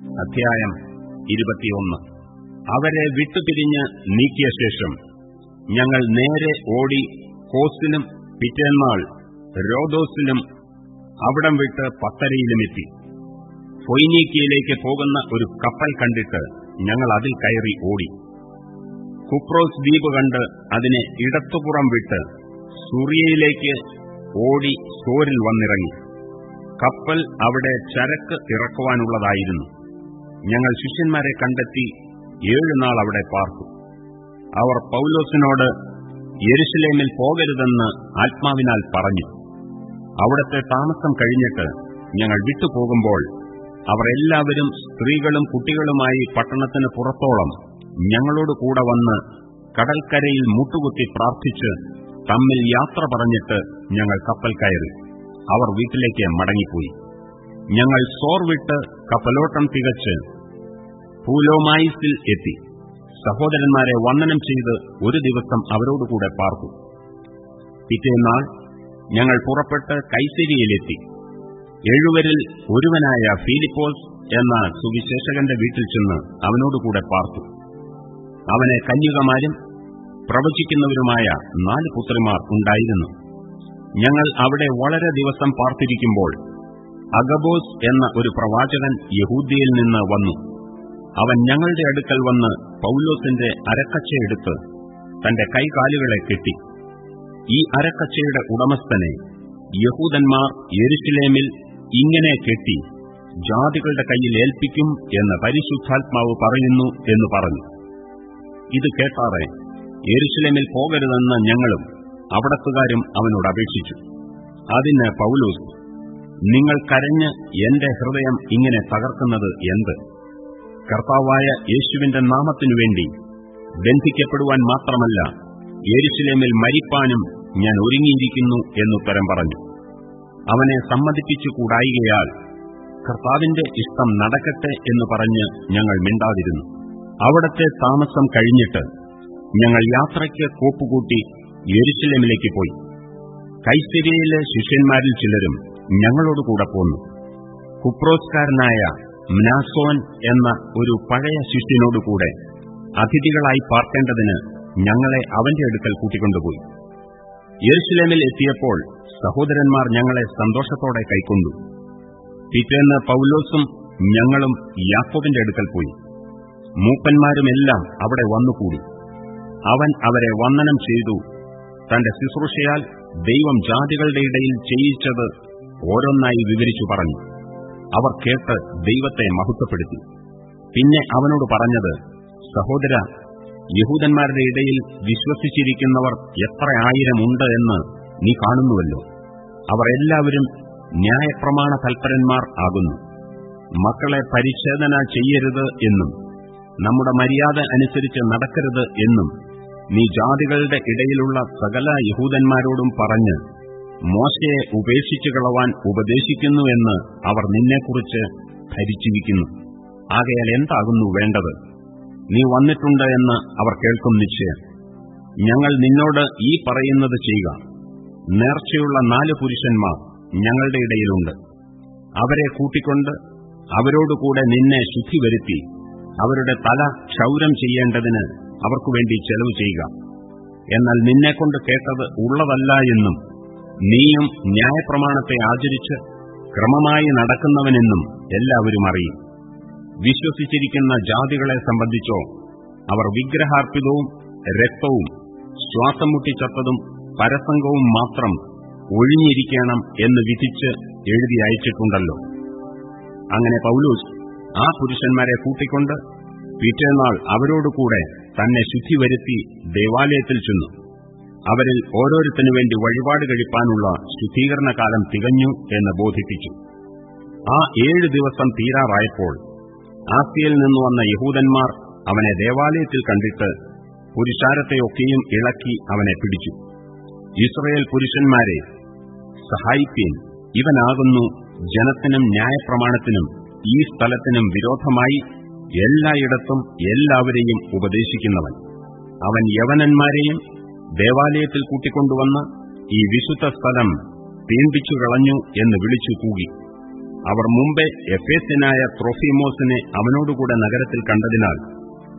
അധ്യായം ഇരുപത്തിയൊന്ന്. അവരെ വിട്ടുപിരിഞ്ഞ് നീക്കിയ ശേഷം ഞങ്ങൾ നേരെ ഓടി കോസിനും പിറ്റേന്നാൾ രോദോസിനും അവിടം വിട്ട് പത്തരയിലുമെത്തി ഫൊയ്നീക്കിയയിലേക്ക് പോകുന്ന ഒരു കപ്പൽ കണ്ടിട്ട് ഞങ്ങൾ അതിൽ കയറി ഓടി. കുപ്രോസ് ദ്വീപ് കണ്ട് അതിനെ ഇടത്തുപുറം വിട്ട് സുറിയയിലേക്ക് ഓടി സോരിൽ വന്നിറങ്ങി. കപ്പൽ അവിടെ ചരക്ക് ഇറക്കുവാനുള്ളതായിരുന്നു. ഞങ്ങൾ ശിഷ്യന്മാരെ കണ്ടെത്തി ഏഴു നാൾ അവിടെ പാർത്തു. അവർ പൌലോസിനോട് യെരുസലേമിൽ പോകരുതെന്ന് ആത്മാവിനാൽ പറഞ്ഞു. അവിടത്തെ താമസം കഴിഞ്ഞിട്ട് ഞങ്ങൾ വിട്ടുപോകുമ്പോൾ അവർ എല്ലാവരും സ്ത്രീകളും കുട്ടികളുമായി പട്ടണത്തിന് പുറത്തോളം ഞങ്ങളോട് കൂടെ വന്ന് കടൽക്കരയിൽ മുട്ടുകുത്തി പ്രാർത്ഥിച്ച് തമ്മിൽ യാത്ര പറഞ്ഞിട്ട് ഞങ്ങൾ കപ്പൽ കയറി. അവർ വീട്ടിലേക്ക് മടങ്ങിപ്പോയി. ഞങ്ങൾ സോർ വിട്ട് കപ്പലോട്ടം തികച്ച് പൂലോമായിസിൽ എത്തി. സഹോദരന്മാരെ വന്ദനം ചെയ്ത് ഒരു ദിവസം അവരോടുകൂടെ പാർത്തു. പിറ്റേന്നാൾ ഞങ്ങൾ പുറപ്പെട്ട് കൈസരിയിലെത്തി എഴുവരിൽ ഒരുവനായ ഫീലിപ്പോസ് എന്ന സുവിശേഷകന്റെ വീട്ടിൽ ചെന്ന് അവനോടുകൂടെ പാർത്തു. അവനെ കന്യകമാരും പ്രവചിക്കുന്നവരുമായ നാല് പുത്രിമാർ ഉണ്ടായിരുന്നു. ഞങ്ങൾ അവിടെ വളരെ ദിവസം പാർത്തിരിക്കുമ്പോൾ അഗബോസ് എന്ന ഒരു പ്രവാചകൻ യഹൂദിയിൽ നിന്ന് വന്നു. അവൻ ഞങ്ങളുടെ അടുക്കൽ വന്ന് പൌലോസിന്റെ അരക്കച്ചയെടുത്ത് തന്റെ കൈകാലുകളെ കെട്ടി. ഈ അരക്കച്ചയുടെ ഉടമസ്ഥനെ യഹൂദന്മാർ യെരുസലേമിൽ ഇങ്ങനെ കെട്ടി ജാതികളുടെ കയ്യിൽ ഏൽപ്പിക്കും എന്ന് പരിശുദ്ധാത്മാവ് പറയുന്നു എന്ന് പറഞ്ഞു. ഇത് കേട്ടാറെ യെരുസലേമിൽ പോകരുതെന്ന് ഞങ്ങളും അവിടത്തുകാരും അവനോട് അപേക്ഷിച്ചു. അതിന് പൌലോസ് നിങ്ങൾ കരഞ്ഞ് എന്റെ ഹൃദയം ഇങ്ങനെ തകർക്കുന്നത് എന്ത്? കർത്താവായ യേശുവിന്റെ നാമത്തിനുവേണ്ടി ബന്ധിക്കപ്പെടുവാൻ മാത്രമല്ല യേരുസലേമിൽ മരിപ്പാനും ഞാൻ ഒരുങ്ങിയിരിക്കുന്നു എന്നുത്തരം പറഞ്ഞു. അവനെ സമ്മതിപ്പിച്ചു കൂടായികയാൽ കർത്താവിന്റെ ഇഷ്ടം നടക്കട്ടെ എന്ന് പറഞ്ഞ് ഞങ്ങൾ മിണ്ടാതിരുന്നു. അവിടത്തെ താമസം കഴിഞ്ഞിട്ട് ഞങ്ങൾ യാത്രയ്ക്ക് കോപ്പുകൂട്ടി യെരുസലേമിലേക്ക് പോയി. കൈസരിയയിലെ ശിഷ്യന്മാരിൽ ചിലരും ഞങ്ങളോടുകൂടെ പോന്നു. കുപ്രോസ്കാരനായ മ്നാസോൻ എന്ന ഒരു പഴയ ശിഷ്യനോടുകൂടെ അതിഥികളായി പാർക്കേണ്ടതിന് ഞങ്ങളെ അവന്റെ അടുക്കൽ കൂട്ടിക്കൊണ്ടുപോയി. യെരുസലേമിൽ എത്തിയപ്പോൾ സഹോദരന്മാർ ഞങ്ങളെ സന്തോഷത്തോടെ കൈക്കൊണ്ടു. പിറ്റേന്ന് പൌലോസും ഞങ്ങളും യാക്കോബിന്റെ അടുക്കൽ പോയി. മൂപ്പന്മാരുമെല്ലാം അവിടെ വന്നുകൂടി. അവൻ അവരെ വന്ദനം ചെയ്തു. തന്റെ ശുശ്രൂഷയാൽ ദൈവം ജാതികളുടെ ഇടയിൽ ചെയ്യിച്ചത് ഓരോന്നായി വിവരിച്ചു പറഞ്ഞു. അവർ കേട്ട് ദൈവത്തെ മഹത്വപ്പെടുത്തി. പിന്നെ അവനോട് പറഞ്ഞത് സഹോദര യഹൂദന്മാരുടെ ഇടയിൽ വിശ്വസിച്ചിരിക്കുന്നവർ എത്ര ആയിരമുണ്ട് എന്ന് നീ കാണുന്നുവല്ലോ. അവർ എല്ലാവരും ന്യായപ്രമാണ തൽപരന്മാർ ആകുന്നു. മക്കളെ പരിശോധന ചെയ്യരുത് എന്നും നമ്മുടെ മര്യാദ അനുസരിച്ച് നടക്കരുത് എന്നും നീ ജാതികളുടെ ഇടയിലുള്ള സകല യഹൂദന്മാരോടും പറഞ്ഞ് മോശയെ ഉപേക്ഷിച്ചു കളവാൻ ഉപദേശിക്കുന്നുവെന്ന് അവർ നിന്നെക്കുറിച്ച് ധരിച്ചിരിക്കുന്നു ആകയാൽ എന്താകുന്നു വേണ്ടത്? നീ വന്നിട്ടുണ്ട് എന്ന് അവർ കേൾക്കും നിശ്ചയം. ഞങ്ങൾ നിന്നോട് ഈ പറയുന്നത് ചെയ്യുക. നേർച്ചയുള്ള നാല് പുരുഷന്മാർ ഞങ്ങളുടെ ഇടയിലുണ്ട്. അവരെ കൂട്ടിക്കൊണ്ട് അവരോടുകൂടെ നിന്നെ ശുദ്ധി വരുത്തി അവരുടെ തല ക്ഷൗരം ചെയ്യേണ്ടതിന് അവർക്കുവേണ്ടി ചെലവ് ചെയ്യുക. എന്നാൽ നിന്നെക്കൊണ്ട് കേട്ടത് ഉള്ളതല്ല എന്നും നീയും ന്യായപ്രമാണത്തെ ആചരിച്ച് ക്രമമായി നടക്കുന്നവനെന്നും എല്ലാവരും അറിയും. വിശ്വസിച്ചിരിക്കുന്ന ജാതികളെ സംബന്ധിച്ചോ അവർ വിഗ്രഹാർപ്പിതവും രക്തവും ശ്വാസം മുട്ടിച്ചത്തതും പരസംഗവും മാത്രം ഒഴിഞ്ഞിരിക്കണം എന്ന് വിധിച്ച് എഴുതി അയച്ചിട്ടുണ്ടല്ലോ. അങ്ങനെ പൌലൂസ് ആ പുരുഷന്മാരെ കൂട്ടിക്കൊണ്ട് പിറ്റേന്നാൾ അവരോടുകൂടെ തന്നെ ശുദ്ധി വരുത്തി ദേവാലയത്തിൽ ചെന്നു. അവരിൽ ഓരോരുത്തനു വേണ്ടി വഴിപാട് കഴിപ്പാനുള്ള ശുദ്ധീകരണ കാലം തികഞ്ഞു എന്ന് ബോധിപ്പിച്ചു. ആ ഏഴ് ദിവസം തീരാറായപ്പോൾ ആസിയയിൽ നിന്ന് വന്ന യഹൂദന്മാർ അവനെ ദേവാലയത്തിൽ കണ്ടിട്ട് പുരുഷാരത്തെയൊക്കെയും ഇളക്കി അവനെ പിടിച്ചു. ഇസ്രയേൽ പുരുഷന്മാരെ സഹായിപ്പീൻ ഇവനാകുന്നു ജനത്തിനും ന്യായപ്രമാണത്തിനും ഈ സ്ഥലത്തിനും വിരോധമായി എല്ലായിടത്തും എല്ലാവരെയും ഉപദേശിക്കുന്നവൻ. അവൻ യവനന്മാരെയും ദേവാലയത്തിൽ കൂട്ടിക്കൊണ്ടുവന്ന് ഈ വിശുദ്ധ സ്ഥലം പീണ്ടിച്ചു കളഞ്ഞു എന്ന് വിളിച്ചു കൂകി. അവർ മുമ്പേ എഫേസ്യനായ ത്രോഫിമോസിനെ അവനോടുകൂടെ നഗരത്തിൽ കണ്ടതിനാൽ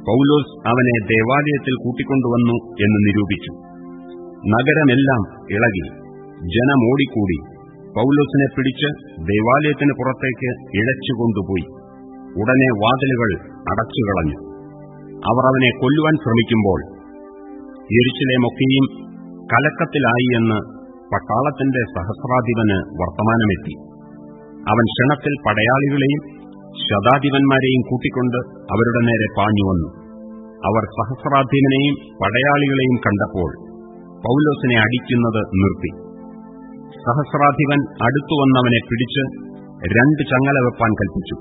പൌലോസ് അവനെ ദേവാലയത്തിൽ കൂട്ടിക്കൊണ്ടുവന്നു എന്ന് നിരൂപിച്ചു. നഗരമെല്ലാം ഇളകി ജനമോടിക്കൂടി പൌലോസിനെ പിടിച്ച് ദേവാലയത്തിന് പുറത്തേക്ക് ഇഴച്ചുകൊണ്ടുപോയി ഉടനെ വാതിലുകൾ അടച്ചുകളഞ്ഞു. അവർ അവനെ കൊല്ലുവാൻ ശ്രമിക്കുമ്പോൾ എരിച്ചിലേമൊക്കെയും കലക്കത്തിലായി എന്ന് പട്ടാളത്തിന്റെ സഹസ്രാധിപന് വർത്തമാനമെത്തി. അവൻ ക്ഷണത്തിൽ പടയാളികളെയും ശതാധിപന്മാരെയും കൂട്ടിക്കൊണ്ട് അവരുടെ നേരെ പാഞ്ഞുവന്നു അവർ സഹസ്രാധിപനെയും പടയാളികളെയും കണ്ടപ്പോൾ പൌലോസിനെ അടിക്കുന്നത് നിർത്തി. സഹസ്രാധിപൻ അടുത്തുവന്നവനെ പിടിച്ച് രണ്ട് ചങ്ങല വെപ്പാൻ കൽപ്പിച്ചു.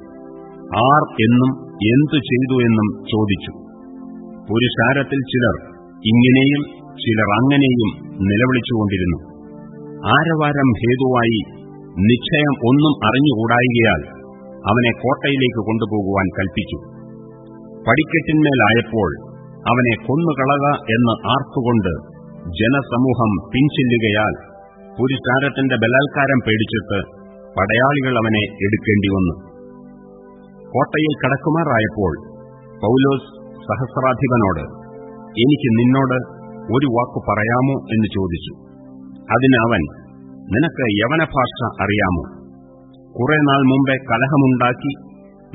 ആർ എന്നും എന്തു ചെയ്തു എന്നും ചോദിച്ചു. പുരുഷാരത്തിൽ ചിലർ ഇങ്ങനെയും ചിലർ അങ്ങനെയും നിലവിളിച്ചുകൊണ്ടിരുന്നു. ആരവാരം ഹേതുവായി നിശ്ചയം ഒന്നും അറിഞ്ഞുകൂടായികയാൽ അവനെ കോട്ടയിലേക്ക് കൊണ്ടുപോകുവാൻ കൽപ്പിച്ചു. പടിക്കെട്ടിന്മേലായപ്പോൾ അവനെ കൊന്നുകളക എന്ന് ആർത്തുകൊണ്ട് ജനസമൂഹം പിൻചെല്ലുകയാൽ പുരുഷാരത്തിന്റെ ബലാത്കാരം പേടിച്ചിട്ട് പടയാളികൾ അവനെ എടുക്കേണ്ടി വന്നു കോട്ടയിൽ കടക്കുമാറായപ്പോൾ പൌലോസ് സഹസ്രാധിപനോട് എനിക്ക് നിന്നോട് ഒരു വാക്ക് പറയാമോ എന്ന് ചോദിച്ചു. അതിന് അവൻ നിനക്ക് യവനഭാഷ അറിയാമോ? കുറെ നാൾ മുമ്പേ കലഹമുണ്ടാക്കി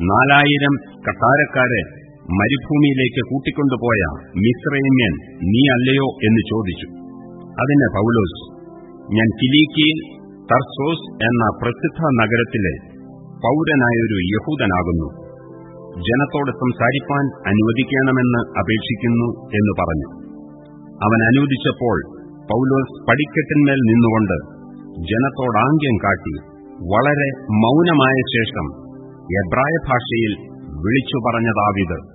നാലായിരം കട്ടാരക്കാരെ മരുഭൂമിയിലേക്ക് കൂട്ടിക്കൊണ്ടുപോയ മിശ്രൈമ്യൻ നീ അല്ലയോ എന്ന് ചോദിച്ചു. അതിന് പൗലോസ് ഞാൻ കിലീക്കിയിൽ തർസോസ് എന്ന പ്രസിദ്ധ നഗരത്തിലെ പൌരനായൊരു യഹൂദനാകുന്നു. ജനത്തോട് സംസാരിപ്പാൻ അനുവദിക്കണമെന്ന് അപേക്ഷിക്കുന്നു എന്ന് പറഞ്ഞു. അവൻ അനുവദിച്ചപ്പോൾ പൌലോസ് പടിക്കെട്ടിന്മേൽ നിന്നുകൊണ്ട് ജനത്തോടാംഗ്യം കാട്ടി വളരെ മൌനമായ ശേഷം എബ്രായ ഭാഷയിൽ വിളിച്ചു പറഞ്ഞതാവിത്